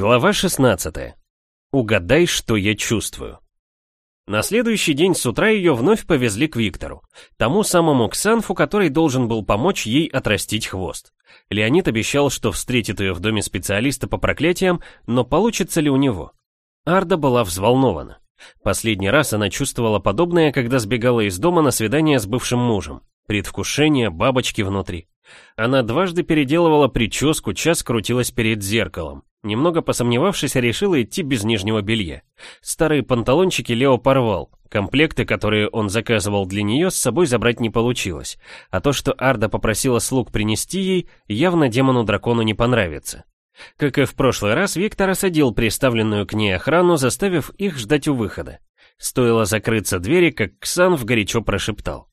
Глава 16. Угадай, что я чувствую. На следующий день с утра ее вновь повезли к Виктору, тому самому Ксанфу, который должен был помочь ей отрастить хвост. Леонид обещал, что встретит ее в доме специалиста по проклятиям, но получится ли у него? Арда была взволнована. Последний раз она чувствовала подобное, когда сбегала из дома на свидание с бывшим мужем. Предвкушение, бабочки внутри. Она дважды переделывала прическу, час крутилась перед зеркалом. Немного посомневавшись, решила идти без нижнего белья. Старые панталончики Лео порвал. Комплекты, которые он заказывал для нее, с собой забрать не получилось. А то, что Арда попросила слуг принести ей, явно демону-дракону не понравится. Как и в прошлый раз, Виктор осадил приставленную к ней охрану, заставив их ждать у выхода. Стоило закрыться двери, как Ксан в горячо прошептал.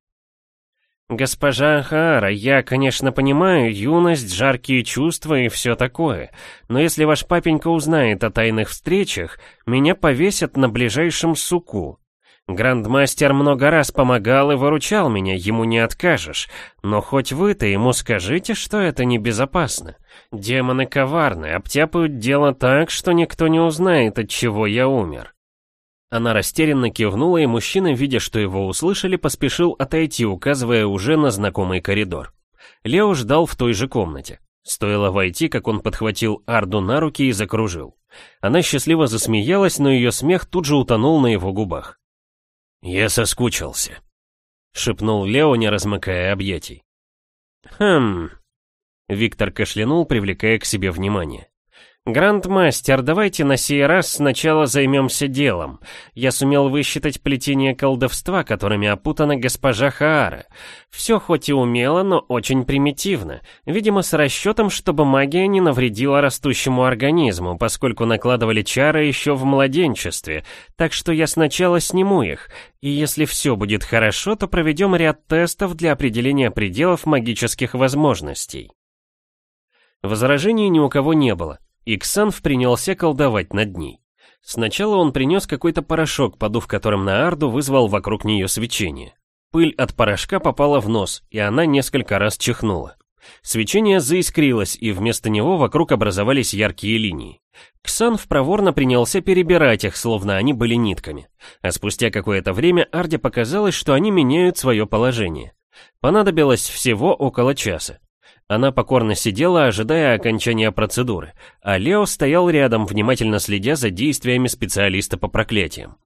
«Госпожа Хаара, я, конечно, понимаю, юность, жаркие чувства и все такое, но если ваш папенька узнает о тайных встречах, меня повесят на ближайшем суку. Грандмастер много раз помогал и выручал меня, ему не откажешь, но хоть вы-то ему скажите, что это небезопасно. Демоны коварны, обтяпают дело так, что никто не узнает, от чего я умер». Она растерянно кивнула, и мужчина, видя, что его услышали, поспешил отойти, указывая уже на знакомый коридор. Лео ждал в той же комнате. Стоило войти, как он подхватил Арду на руки и закружил. Она счастливо засмеялась, но ее смех тут же утонул на его губах. «Я соскучился», — шепнул Лео, не размыкая объятий. «Хм...» Виктор кашлянул, привлекая к себе внимание. «Грандмастер, давайте на сей раз сначала займемся делом. Я сумел высчитать плетение колдовства, которыми опутана госпожа Хаара. Все хоть и умело, но очень примитивно. Видимо, с расчетом, чтобы магия не навредила растущему организму, поскольку накладывали чары еще в младенчестве. Так что я сначала сниму их. И если все будет хорошо, то проведем ряд тестов для определения пределов магических возможностей». Возражений ни у кого не было. Иксанф принялся колдовать над ней. Сначала он принес какой-то порошок, подув которым на Арду, вызвал вокруг нее свечение. Пыль от порошка попала в нос, и она несколько раз чихнула. Свечение заискрилось, и вместо него вокруг образовались яркие линии. Ксанф проворно принялся перебирать их, словно они были нитками. А спустя какое-то время Арде показалось, что они меняют свое положение. Понадобилось всего около часа. Она покорно сидела, ожидая окончания процедуры, а Лео стоял рядом, внимательно следя за действиями специалиста по проклятиям.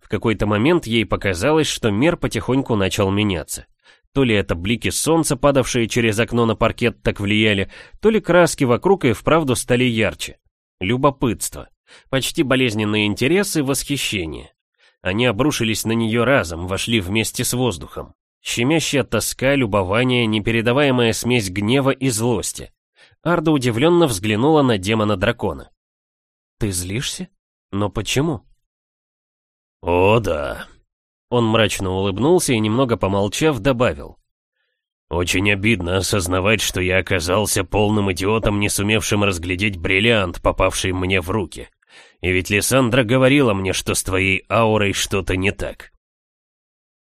В какой-то момент ей показалось, что мир потихоньку начал меняться. То ли это блики солнца, падавшие через окно на паркет, так влияли, то ли краски вокруг и вправду стали ярче. Любопытство, почти болезненные интересы, восхищение. Они обрушились на нее разом, вошли вместе с воздухом. Щемящая тоска, любование, непередаваемая смесь гнева и злости. Арда удивленно взглянула на демона-дракона. «Ты злишься? Но почему?» «О, да». Он мрачно улыбнулся и, немного помолчав, добавил. «Очень обидно осознавать, что я оказался полным идиотом, не сумевшим разглядеть бриллиант, попавший мне в руки. И ведь Лиссандра говорила мне, что с твоей аурой что-то не так.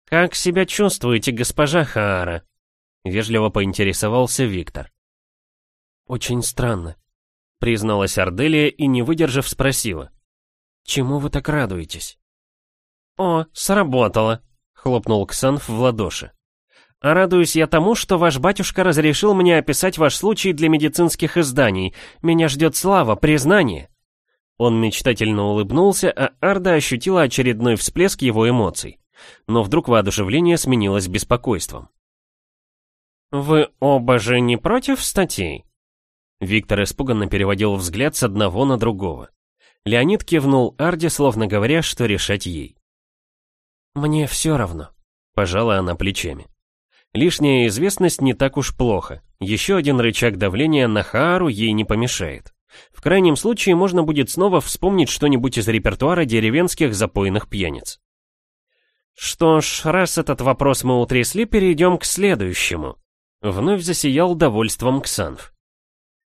«Как себя чувствуете, госпожа Хаара?» — вежливо поинтересовался Виктор. «Очень странно», — призналась Арделия и, не выдержав, спросила. «Чему вы так радуетесь?» «О, сработало», — хлопнул Ксанф в ладоши. «А радуюсь я тому, что ваш батюшка разрешил мне описать ваш случай для медицинских изданий. Меня ждет слава, признание». Он мечтательно улыбнулся, а Арда ощутила очередной всплеск его эмоций но вдруг воодушевление сменилось беспокойством. «Вы оба же не против статей?» Виктор испуганно переводил взгляд с одного на другого. Леонид кивнул Арде, словно говоря, что решать ей. «Мне все равно», — пожала она плечами. Лишняя известность не так уж плохо. Еще один рычаг давления на Хаару ей не помешает. В крайнем случае можно будет снова вспомнить что-нибудь из репертуара деревенских запойных пьяниц. Что ж, раз этот вопрос мы утрясли, перейдем к следующему. Вновь засиял довольством Ксанф.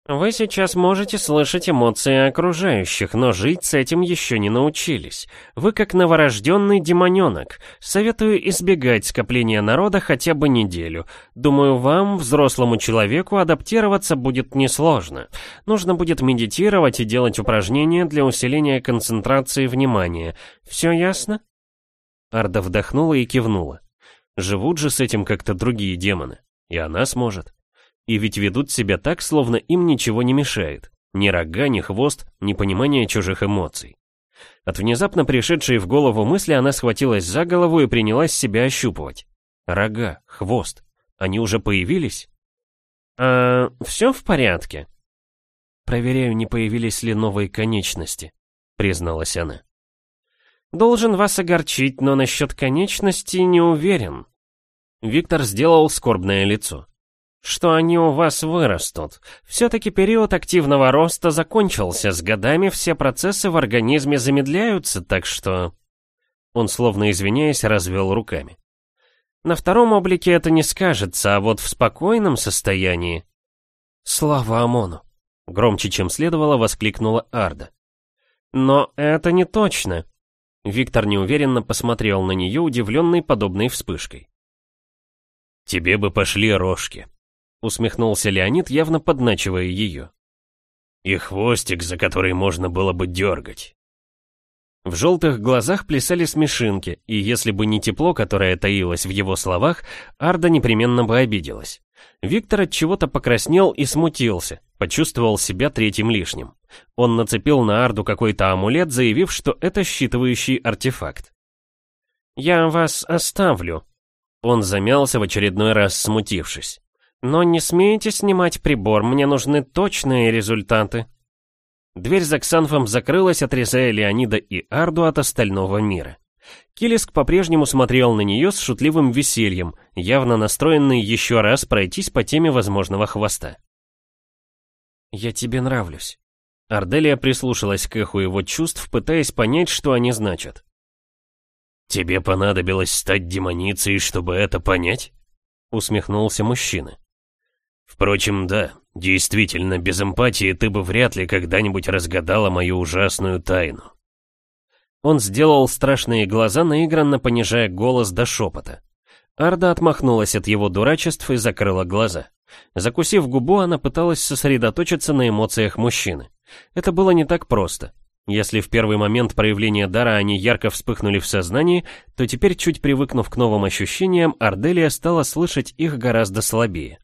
Вы сейчас можете слышать эмоции окружающих, но жить с этим еще не научились. Вы как новорожденный демоненок. Советую избегать скопления народа хотя бы неделю. Думаю, вам, взрослому человеку, адаптироваться будет несложно. Нужно будет медитировать и делать упражнения для усиления концентрации внимания. Все ясно? Арда вдохнула и кивнула. Живут же с этим как-то другие демоны. И она сможет. И ведь ведут себя так, словно им ничего не мешает. Ни рога, ни хвост, ни понимание чужих эмоций. От внезапно пришедшей в голову мысли она схватилась за голову и принялась себя ощупывать. Рога, хвост. Они уже появились? А, все в порядке? Проверяю, не появились ли новые конечности, призналась она. Должен вас огорчить, но насчет конечностей не уверен. Виктор сделал скорбное лицо что они у вас вырастут. Все-таки период активного роста закончился, с годами все процессы в организме замедляются, так что...» Он, словно извиняясь, развел руками. «На втором облике это не скажется, а вот в спокойном состоянии...» «Слава Амону!» — громче, чем следовало, воскликнула Арда. «Но это не точно!» Виктор неуверенно посмотрел на нее, удивленный подобной вспышкой. «Тебе бы пошли рожки», усмехнулся Леонид, явно подначивая ее. И хвостик, за который можно было бы дергать. В желтых глазах плясали смешинки, и если бы не тепло, которое таилось в его словах, Арда непременно бы обиделась. Виктор от чего-то покраснел и смутился, почувствовал себя третьим лишним. Он нацепил на Арду какой-то амулет, заявив, что это считывающий артефакт. «Я вас оставлю». Он замялся в очередной раз, смутившись. Но не смейте снимать прибор, мне нужны точные результаты. Дверь за Ксанфом закрылась, отрезая Леонида и Арду от остального мира. Килиск по-прежнему смотрел на нее с шутливым весельем, явно настроенный еще раз пройтись по теме возможного хвоста. «Я тебе нравлюсь». Арделия прислушалась к эху его чувств, пытаясь понять, что они значат. «Тебе понадобилось стать демоницей, чтобы это понять?» Усмехнулся мужчина. Впрочем, да, действительно, без эмпатии ты бы вряд ли когда-нибудь разгадала мою ужасную тайну. Он сделал страшные глаза, наигранно понижая голос до шепота. Арда отмахнулась от его дурачеств и закрыла глаза. Закусив губу, она пыталась сосредоточиться на эмоциях мужчины. Это было не так просто. Если в первый момент проявления дара они ярко вспыхнули в сознании, то теперь, чуть привыкнув к новым ощущениям, Арделия стала слышать их гораздо слабее.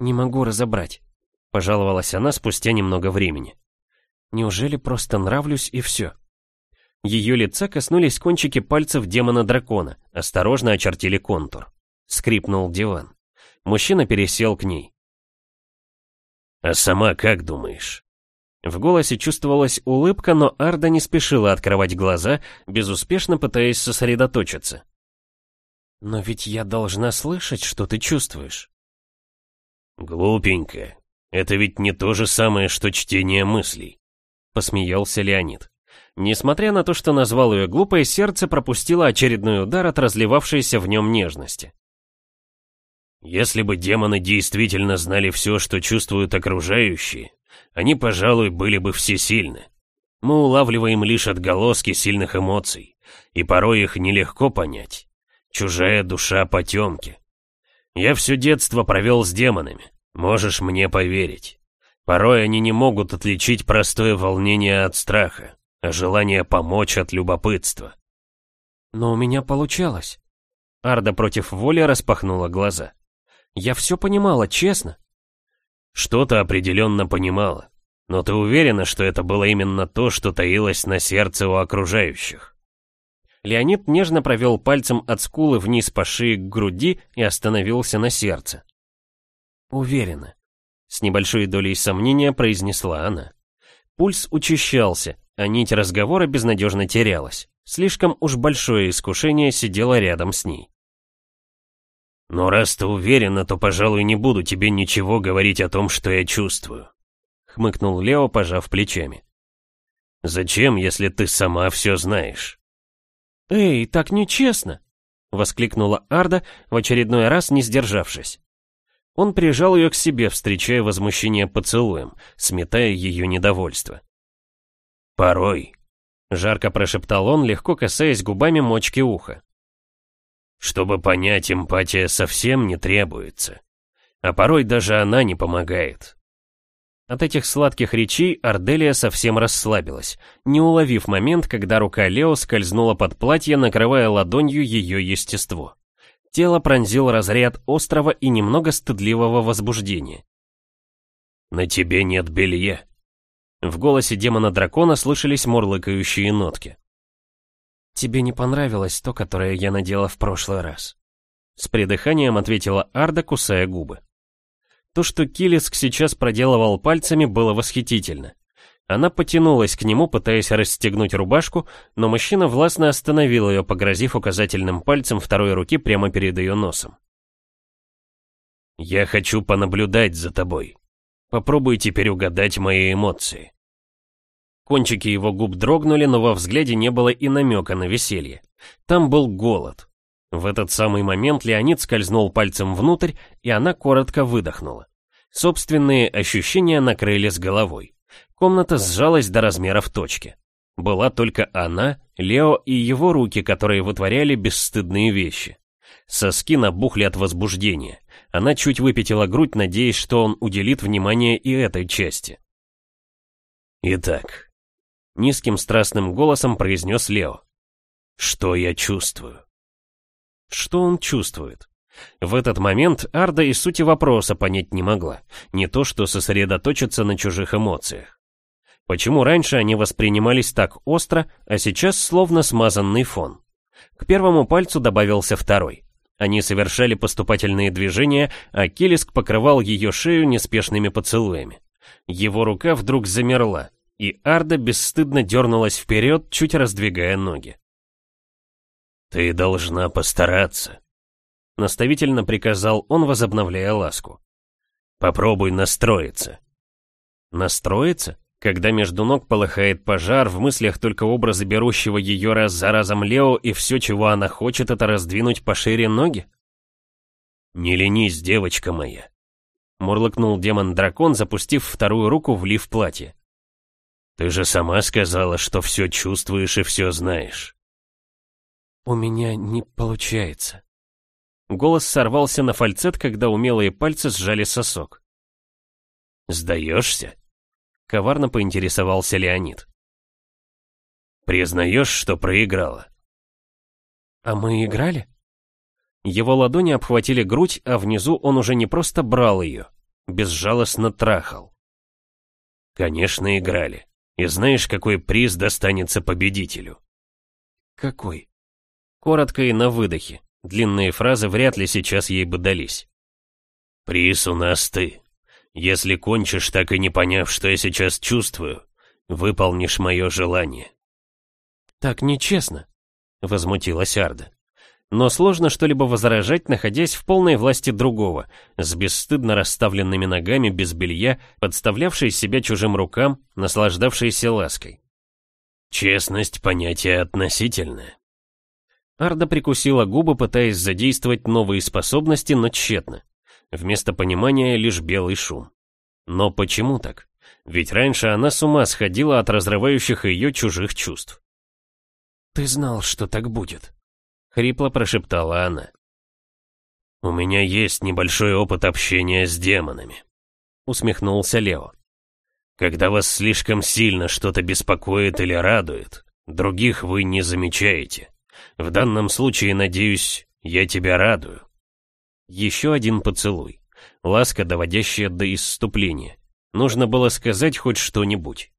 «Не могу разобрать», — пожаловалась она спустя немного времени. «Неужели просто нравлюсь и все?» Ее лица коснулись кончики пальцев демона-дракона, осторожно очертили контур. Скрипнул диван. Мужчина пересел к ней. «А сама как думаешь?» В голосе чувствовалась улыбка, но Арда не спешила открывать глаза, безуспешно пытаясь сосредоточиться. «Но ведь я должна слышать, что ты чувствуешь». «Глупенько. Это ведь не то же самое, что чтение мыслей», — посмеялся Леонид. Несмотря на то, что назвал ее глупой, сердце пропустило очередной удар от разливавшейся в нем нежности. «Если бы демоны действительно знали все, что чувствуют окружающие, они, пожалуй, были бы всесильны. Мы улавливаем лишь отголоски сильных эмоций, и порой их нелегко понять. Чужая душа потемки. Я все детство провел с демонами, можешь мне поверить. Порой они не могут отличить простое волнение от страха, а желание помочь от любопытства. Но у меня получалось. Арда против воли распахнула глаза. Я все понимала, честно. Что-то определенно понимала. Но ты уверена, что это было именно то, что таилось на сердце у окружающих? Леонид нежно провел пальцем от скулы вниз по шее к груди и остановился на сердце. «Уверена», — с небольшой долей сомнения произнесла она. Пульс учащался, а нить разговора безнадежно терялась. Слишком уж большое искушение сидело рядом с ней. «Но раз ты уверена, то, пожалуй, не буду тебе ничего говорить о том, что я чувствую», — хмыкнул Лео, пожав плечами. «Зачем, если ты сама все знаешь?» «Эй, так нечестно!» — воскликнула Арда, в очередной раз не сдержавшись. Он прижал ее к себе, встречая возмущение поцелуем, сметая ее недовольство. «Порой», — жарко прошептал он, легко касаясь губами мочки уха. «Чтобы понять, эмпатия совсем не требуется. А порой даже она не помогает. От этих сладких речей Арделия совсем расслабилась, не уловив момент, когда рука Лео скользнула под платье, накрывая ладонью ее естество. Тело пронзил разряд острого и немного стыдливого возбуждения. «На тебе нет белья». В голосе демона-дракона слышались мурлыкающие нотки. «Тебе не понравилось то, которое я надела в прошлый раз?» С придыханием ответила Арда, кусая губы. То, что Килиск сейчас проделывал пальцами, было восхитительно. Она потянулась к нему, пытаясь расстегнуть рубашку, но мужчина властно остановил ее, погрозив указательным пальцем второй руки прямо перед ее носом. «Я хочу понаблюдать за тобой. Попробуй теперь угадать мои эмоции». Кончики его губ дрогнули, но во взгляде не было и намека на веселье. Там был голод. В этот самый момент Леонид скользнул пальцем внутрь, и она коротко выдохнула. Собственные ощущения накрыли с головой. Комната сжалась до размеров точки. Была только она, Лео и его руки, которые вытворяли бесстыдные вещи. Соски набухли от возбуждения. Она чуть выпятила грудь, надеясь, что он уделит внимание и этой части. «Итак», — низким страстным голосом произнес Лео. «Что я чувствую?» Что он чувствует? В этот момент Арда и сути вопроса понять не могла, не то что сосредоточиться на чужих эмоциях. Почему раньше они воспринимались так остро, а сейчас словно смазанный фон? К первому пальцу добавился второй. Они совершали поступательные движения, а Килиск покрывал ее шею неспешными поцелуями. Его рука вдруг замерла, и Арда бесстыдно дернулась вперед, чуть раздвигая ноги. «Ты должна постараться», — наставительно приказал он, возобновляя ласку. «Попробуй настроиться». «Настроиться?» Когда между ног полыхает пожар, в мыслях только образы берущего ее раз за разом Лео, и все, чего она хочет, это раздвинуть пошире ноги? «Не ленись, девочка моя», — мурлыкнул демон-дракон, запустив вторую руку в лиф платья. «Ты же сама сказала, что все чувствуешь и все знаешь». «У меня не получается». Голос сорвался на фальцет, когда умелые пальцы сжали сосок. «Сдаешься?» — коварно поинтересовался Леонид. «Признаешь, что проиграла?» «А мы играли?» Его ладони обхватили грудь, а внизу он уже не просто брал ее, безжалостно трахал. «Конечно, играли. И знаешь, какой приз достанется победителю?» «Какой?» Коротко и на выдохе. Длинные фразы вряд ли сейчас ей бы дались. «Приз у нас ты. Если кончишь, так и не поняв, что я сейчас чувствую, выполнишь мое желание». «Так нечестно», — возмутилась Арда. Но сложно что-либо возражать, находясь в полной власти другого, с бесстыдно расставленными ногами, без белья, подставлявшей себя чужим рукам, наслаждавшейся лаской. «Честность — понятие относительное», Арда прикусила губы, пытаясь задействовать новые способности, но тщетно. Вместо понимания лишь белый шум. Но почему так? Ведь раньше она с ума сходила от разрывающих ее чужих чувств. «Ты знал, что так будет», — хрипло прошептала она. «У меня есть небольшой опыт общения с демонами», — усмехнулся Лео. «Когда вас слишком сильно что-то беспокоит или радует, других вы не замечаете. В данном случае, надеюсь, я тебя радую. Еще один поцелуй. Ласка, доводящая до исступления. Нужно было сказать хоть что-нибудь.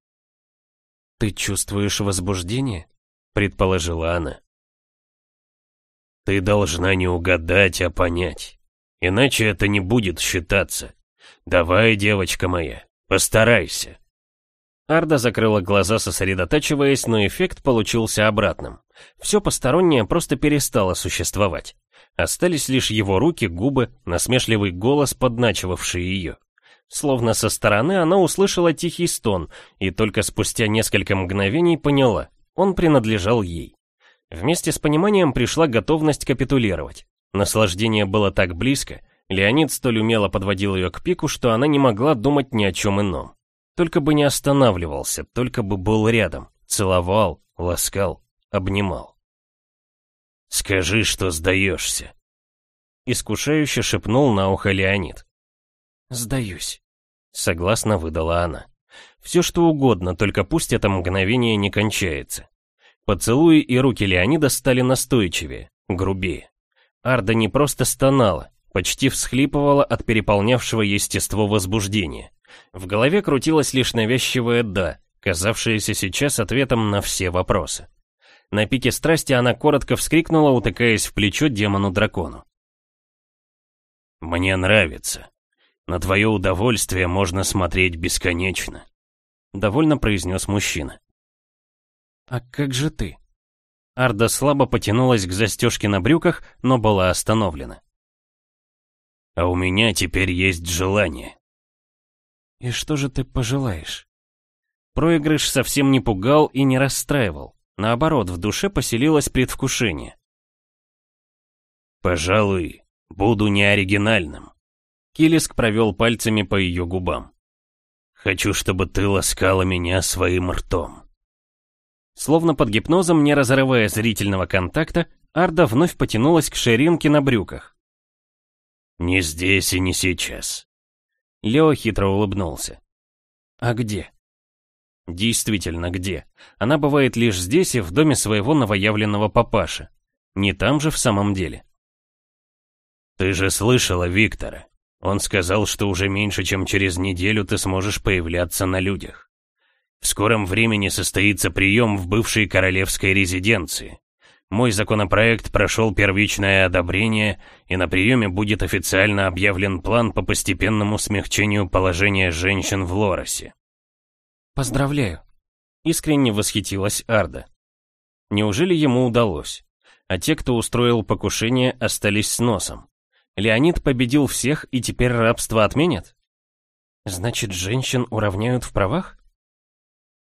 «Ты чувствуешь возбуждение?» — предположила она. «Ты должна не угадать, а понять. Иначе это не будет считаться. Давай, девочка моя, постарайся». Арда закрыла глаза, сосредотачиваясь, но эффект получился обратным. Все постороннее просто перестало существовать. Остались лишь его руки, губы, насмешливый голос, подначивавший ее. Словно со стороны она услышала тихий стон, и только спустя несколько мгновений поняла, он принадлежал ей. Вместе с пониманием пришла готовность капитулировать. Наслаждение было так близко, Леонид столь умело подводил ее к пику, что она не могла думать ни о чем ином. Только бы не останавливался, только бы был рядом, целовал, ласкал, обнимал. «Скажи, что сдаешься», — искушающе шепнул на ухо Леонид. «Сдаюсь», — согласно выдала она. «Все что угодно, только пусть это мгновение не кончается». Поцелуи и руки Леонида стали настойчивее, грубее. Арда не просто стонала, почти всхлипывала от переполнявшего естество возбуждения. В голове крутилось лишь навязчивое «да», казавшееся сейчас ответом на все вопросы. На пике страсти она коротко вскрикнула, утыкаясь в плечо демону-дракону. «Мне нравится. На твое удовольствие можно смотреть бесконечно», — довольно произнес мужчина. «А как же ты?» Арда слабо потянулась к застежке на брюках, но была остановлена. «А у меня теперь есть желание». «И что же ты пожелаешь?» Проигрыш совсем не пугал и не расстраивал. Наоборот, в душе поселилось предвкушение. «Пожалуй, буду неоригинальным». Килиск провел пальцами по ее губам. «Хочу, чтобы ты ласкала меня своим ртом». Словно под гипнозом, не разрывая зрительного контакта, Арда вновь потянулась к ширинке на брюках. «Не здесь и не сейчас». Лео хитро улыбнулся. «А где?» Действительно, где? Она бывает лишь здесь и в доме своего новоявленного папаши. Не там же в самом деле. Ты же слышала Виктора. Он сказал, что уже меньше, чем через неделю ты сможешь появляться на людях. В скором времени состоится прием в бывшей королевской резиденции. Мой законопроект прошел первичное одобрение, и на приеме будет официально объявлен план по постепенному смягчению положения женщин в Лоросе. «Поздравляю!» Искренне восхитилась Арда. Неужели ему удалось? А те, кто устроил покушение, остались с носом. Леонид победил всех и теперь рабство отменят? Значит, женщин уравняют в правах?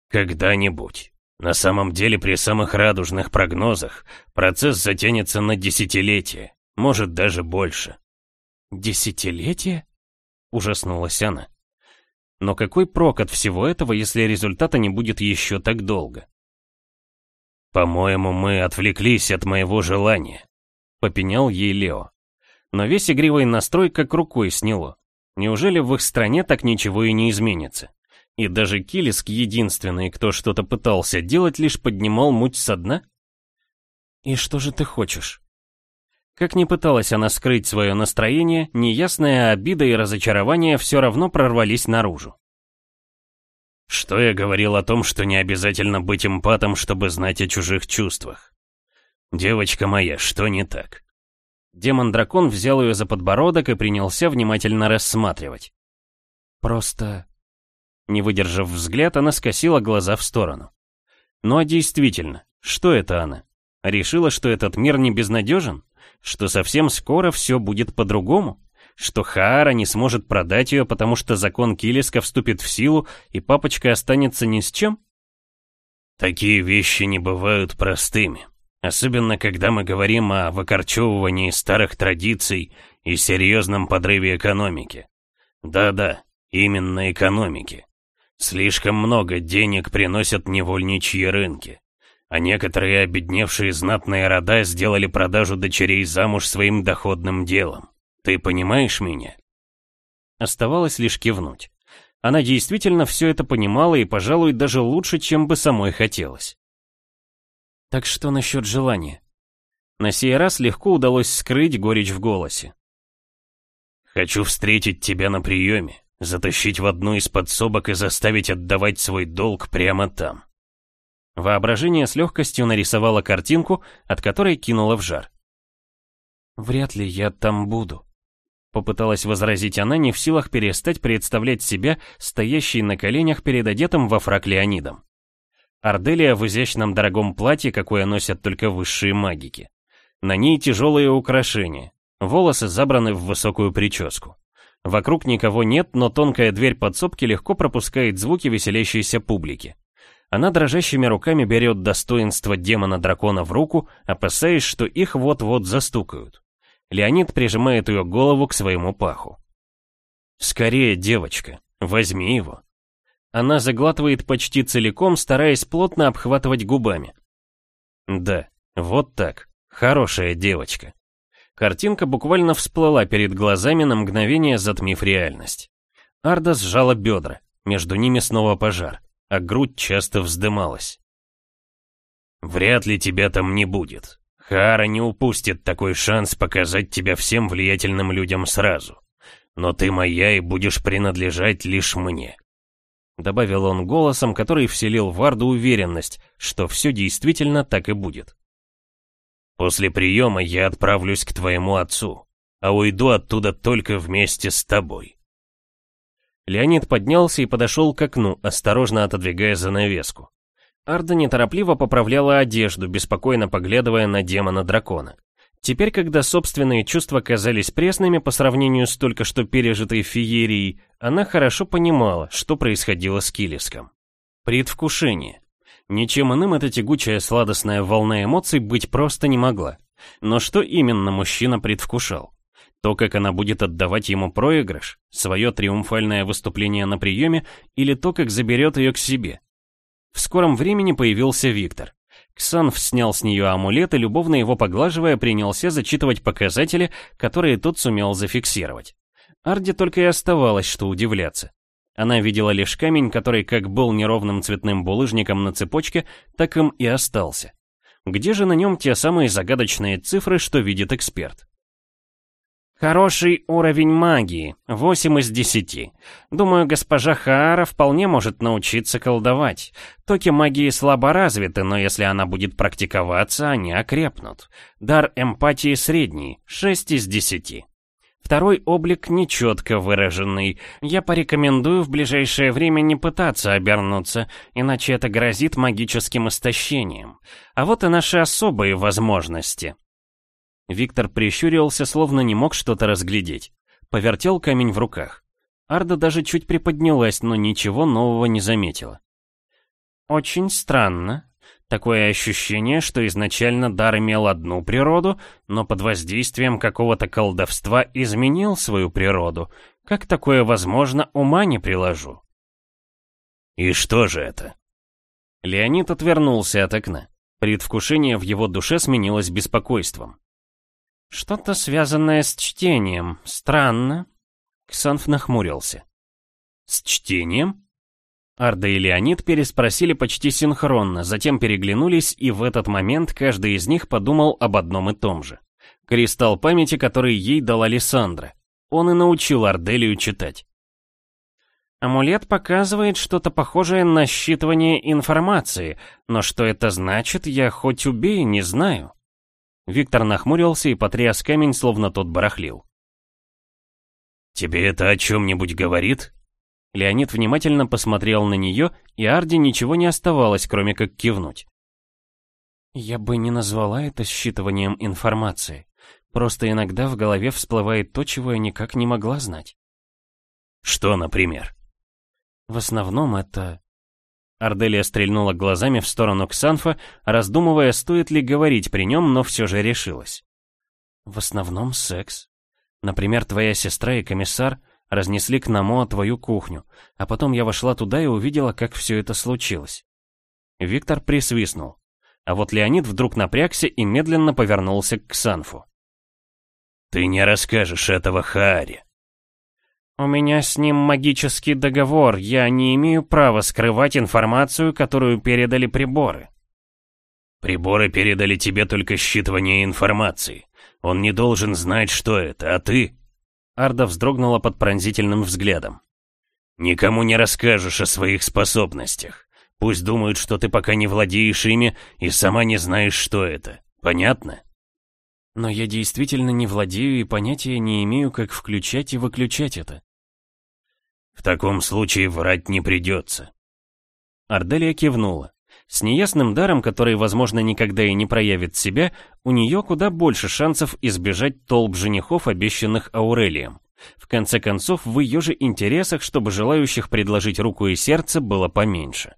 Когда-нибудь. На самом деле, при самых радужных прогнозах, процесс затянется на десятилетия, может даже больше. Десятилетие? Ужаснулась она. Но какой прок от всего этого, если результата не будет еще так долго? «По-моему, мы отвлеклись от моего желания», — попенял ей Лео. Но весь игривый настрой как рукой сняло. Неужели в их стране так ничего и не изменится? И даже Килиск, единственный, кто что-то пытался делать, лишь поднимал муть со дна? «И что же ты хочешь?» Как ни пыталась она скрыть свое настроение, неясная обида и разочарование все равно прорвались наружу. Что я говорил о том, что не обязательно быть эмпатом, чтобы знать о чужих чувствах? Девочка моя, что не так? Демон-дракон взял ее за подбородок и принялся внимательно рассматривать. Просто... Не выдержав взгляд, она скосила глаза в сторону. Ну а действительно, что это она? Решила, что этот мир не безнадежен? Что совсем скоро все будет по-другому? Что Хаара не сможет продать ее, потому что закон Килиска вступит в силу, и папочка останется ни с чем? Такие вещи не бывают простыми. Особенно, когда мы говорим о выкорчевывании старых традиций и серьезном подрыве экономики. Да-да, именно экономики. Слишком много денег приносят невольничьи рынки а некоторые обедневшие знатные рода сделали продажу дочерей замуж своим доходным делом. Ты понимаешь меня?» Оставалось лишь кивнуть. Она действительно все это понимала и, пожалуй, даже лучше, чем бы самой хотелось. «Так что насчет желания?» На сей раз легко удалось скрыть горечь в голосе. «Хочу встретить тебя на приеме, затащить в одну из подсобок и заставить отдавать свой долг прямо там. Воображение с легкостью нарисовало картинку, от которой кинуло в жар. «Вряд ли я там буду», — попыталась возразить она, не в силах перестать представлять себя стоящей на коленях перед одетым во фрак Леонидом. Арделия в изящном дорогом платье, какое носят только высшие магики. На ней тяжелые украшения, волосы забраны в высокую прическу. Вокруг никого нет, но тонкая дверь подсобки легко пропускает звуки веселящейся публики. Она дрожащими руками берет достоинство демона-дракона в руку, опасаясь, что их вот-вот застукают. Леонид прижимает ее голову к своему паху. «Скорее, девочка, возьми его». Она заглатывает почти целиком, стараясь плотно обхватывать губами. Да, вот так. Хорошая девочка. Картинка буквально всплыла перед глазами на мгновение, затмив реальность. Арда сжала бедра, между ними снова пожар, а грудь часто вздымалась. «Вряд ли тебя там не будет. Хара не упустит такой шанс показать тебя всем влиятельным людям сразу. Но ты моя и будешь принадлежать лишь мне. Добавил он голосом, который вселил в Арду уверенность, что все действительно так и будет. «После приема я отправлюсь к твоему отцу, а уйду оттуда только вместе с тобой». Леонид поднялся и подошел к окну, осторожно отодвигая занавеску. Арда неторопливо поправляла одежду, беспокойно поглядывая на демона-дракона. Теперь, когда собственные чувства казались пресными по сравнению с только что пережитой феерией, она хорошо понимала, что происходило с Килиском. Предвкушение. Ничем иным эта тягучая сладостная волна эмоций быть просто не могла. Но что именно мужчина предвкушал? То, как она будет отдавать ему проигрыш, свое триумфальное выступление на приеме, или то, как заберет ее к себе? В скором времени появился Виктор. Ксанф снял с нее амулет и, любовно его поглаживая, принялся зачитывать показатели, которые тот сумел зафиксировать. Арде только и оставалось, что удивляться. Она видела лишь камень, который как был неровным цветным булыжником на цепочке, так им и остался. Где же на нем те самые загадочные цифры, что видит эксперт? Хороший уровень магии, 8 из 10. Думаю, госпожа Хаара вполне может научиться колдовать. Токи магии слабо развиты, но если она будет практиковаться, они окрепнут. Дар эмпатии средний, 6 из 10. Второй облик нечетко выраженный. Я порекомендую в ближайшее время не пытаться обернуться, иначе это грозит магическим истощением. А вот и наши особые возможности. Виктор прищурился, словно не мог что-то разглядеть. Повертел камень в руках. Арда даже чуть приподнялась, но ничего нового не заметила. «Очень странно. Такое ощущение, что изначально дар имел одну природу, но под воздействием какого-то колдовства изменил свою природу. Как такое возможно, ума не приложу». «И что же это?» Леонид отвернулся от окна. Предвкушение в его душе сменилось беспокойством. «Что-то связанное с чтением. Странно». Ксанф нахмурился. «С чтением?» Арда и Леонид переспросили почти синхронно, затем переглянулись, и в этот момент каждый из них подумал об одном и том же. Кристалл памяти, который ей дала Лиссандра. Он и научил Арделию читать. Амулет показывает что-то похожее на считывание информации, но что это значит, я хоть убей, не знаю. Виктор нахмурился и потряс камень, словно тот барахлил. «Тебе это о чем-нибудь говорит?» Леонид внимательно посмотрел на нее, и Арди ничего не оставалось, кроме как кивнуть. «Я бы не назвала это считыванием информации. Просто иногда в голове всплывает то, чего я никак не могла знать». «Что, например?» «В основном это Арделия стрельнула глазами в сторону Ксанфа, раздумывая, стоит ли говорить при нем, но все же решилась. «В основном секс. Например, твоя сестра и комиссар разнесли к Намо твою кухню, а потом я вошла туда и увидела, как все это случилось». Виктор присвистнул. А вот Леонид вдруг напрягся и медленно повернулся к Ксанфу. «Ты не расскажешь этого Хааре», «У меня с ним магический договор, я не имею права скрывать информацию, которую передали приборы». «Приборы передали тебе только считывание информации. Он не должен знать, что это, а ты...» Арда вздрогнула под пронзительным взглядом. «Никому не расскажешь о своих способностях. Пусть думают, что ты пока не владеешь ими и сама не знаешь, что это. Понятно?» «Но я действительно не владею и понятия не имею, как включать и выключать это. В таком случае врать не придется. Арделия кивнула. С неясным даром, который, возможно, никогда и не проявит себя, у нее куда больше шансов избежать толп женихов, обещанных Аурелием. В конце концов, в ее же интересах, чтобы желающих предложить руку и сердце было поменьше.